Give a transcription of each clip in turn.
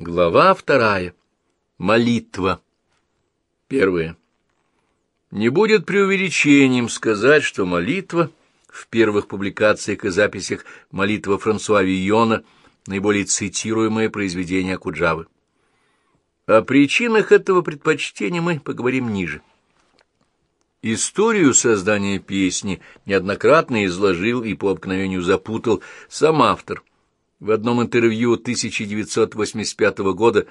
Глава вторая. Молитва. Первое. Не будет преувеличением сказать, что молитва в первых публикациях и записях молитва Франсуа Вийона наиболее цитируемое произведение Акуджавы. О причинах этого предпочтения мы поговорим ниже. Историю создания песни неоднократно изложил и по обыкновению запутал сам автор. В одном интервью 1985 года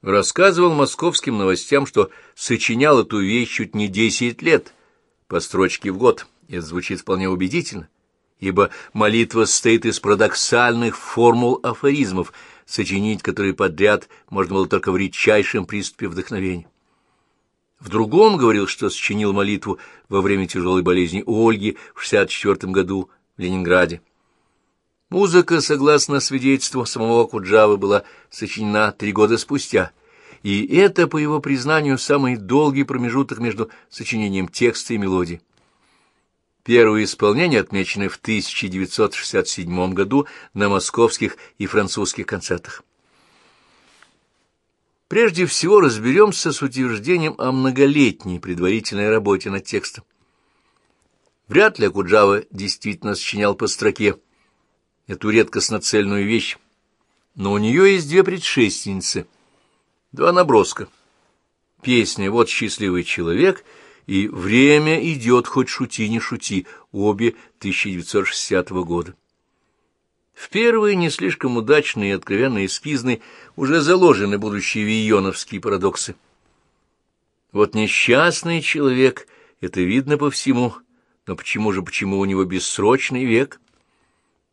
рассказывал московским новостям, что сочинял эту вещь чуть не десять лет, по строчке в год. Это звучит вполне убедительно, ибо молитва состоит из парадоксальных формул афоризмов, сочинить которые подряд можно было только в редчайшем приступе вдохновения. В другом говорил, что сочинил молитву во время тяжелой болезни Ольги в 64 году в Ленинграде. Музыка, согласно свидетельству самого Куджавы, была сочинена три года спустя, и это, по его признанию, самый долгий промежуток между сочинением текста и мелодии. Первые исполнения отмечены в 1967 году на московских и французских концертах. Прежде всего разберемся с утверждением о многолетней предварительной работе над текстом. Вряд ли Акуджава действительно сочинял по строке эту редкостно цельную вещь, но у нее есть две предшественницы, два наброска. Песня «Вот счастливый человек» и «Время идет, хоть шути, не шути», обе 1960 года. В первые, не слишком удачные и откровенно эскизные, уже заложены будущие вийоновские парадоксы. Вот несчастный человек, это видно по всему, но почему же, почему у него бессрочный век?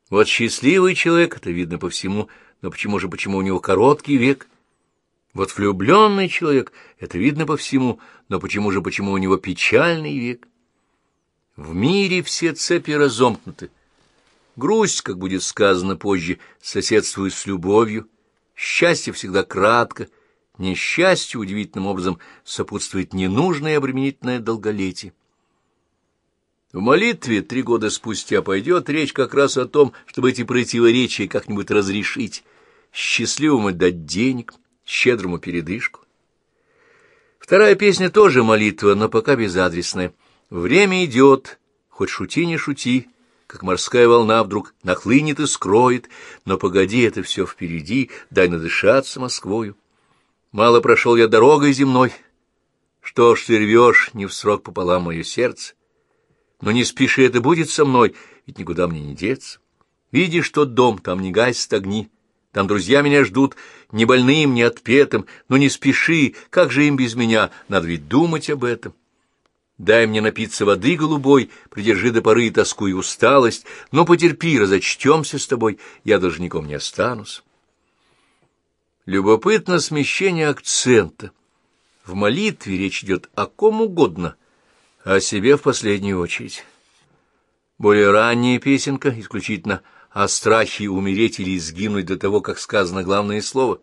Вот счастливый человек, это видно по всему, но почему же, почему у него короткий век? Вот влюбленный человек, это видно по всему, но почему же, почему у него печальный век? В мире все цепи разомкнуты. Грусть, как будет сказано позже, соседствует с любовью. Счастье всегда кратко. Несчастью удивительным образом сопутствует ненужное и обременительное долголетие. В молитве три года спустя пойдет речь как раз о том, чтобы эти противоречия как-нибудь разрешить, счастливому дать денег, щедрому передышку. Вторая песня тоже молитва, но пока безадресная. Время идет, хоть шути не шути, как морская волна вдруг нахлынет и скроет, но погоди, это все впереди, дай надышаться Москвою. Мало прошел я дорогой земной, что ж ты рвешь, не в срок пополам мое сердце, но не спеши, это будет со мной, ведь никуда мне не деться. Видишь тот дом, там не гасят огни, там друзья меня ждут, не больным, не отпетым, но не спеши, как же им без меня, надо ведь думать об этом. Дай мне напиться воды голубой, придержи до поры тоску и усталость, но потерпи, разочтемся с тобой, я должником не останусь. Любопытно смещение акцента. В молитве речь идет о ком угодно — о себе в последнюю очередь. Более ранняя песенка исключительно о страхе умереть или сгинуть до того, как сказано главное слово.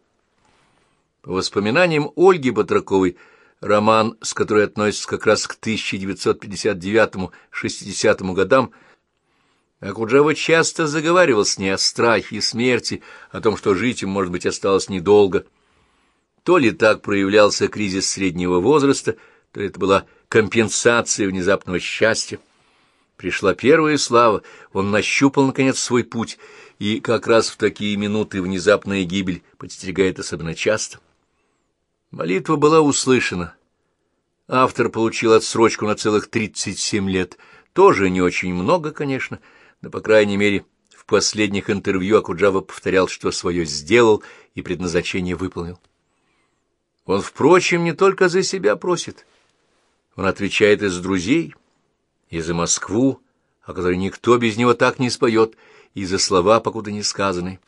По воспоминаниям Ольги Батраковой, роман, с которой относится как раз к 1959-60 годам, Акуджава часто заговаривал с ней о страхе и смерти, о том, что жить им, может быть, осталось недолго. То ли так проявлялся кризис среднего возраста, то ли это была компенсация внезапного счастья. Пришла первая слава, он нащупал, наконец, свой путь, и как раз в такие минуты внезапная гибель подстерегает особенно часто. Молитва была услышана. Автор получил отсрочку на целых тридцать семь лет. Тоже не очень много, конечно, но, по крайней мере, в последних интервью Акуджава повторял, что свое сделал и предназначение выполнил. Он, впрочем, не только за себя просит — он отвечает из друзей, и за Москву, о которой никто без него так не споет, и за слова, покуда не сказаны.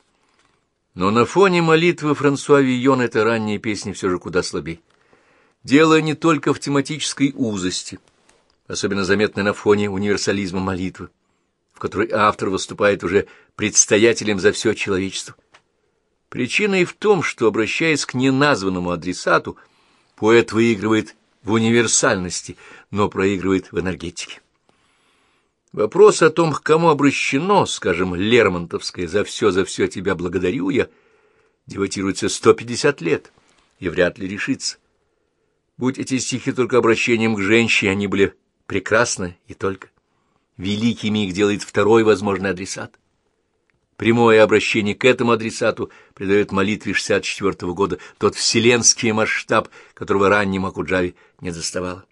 Но на фоне молитвы Франсуа Вийон эта ранняя песня все же куда слабее. Дело не только в тематической узости, особенно заметной на фоне универсализма молитвы, в которой автор выступает уже предстоятелем за все человечество. Причина и в том, что, обращаясь к неназванному адресату, поэт выигрывает в универсальности, но проигрывает в энергетике. Вопрос о том, к кому обращено, скажем, Лермонтовское «за все, за все тебя благодарю я», дебатируется 150 лет и вряд ли решится. Будь эти стихи только обращением к женщине, они были прекрасны и только. Великими их делает второй возможный адресат. Прямое обращение к этому адресату придает молитве 64 -го года тот вселенский масштаб, которого раннему Акуджаве не доставало.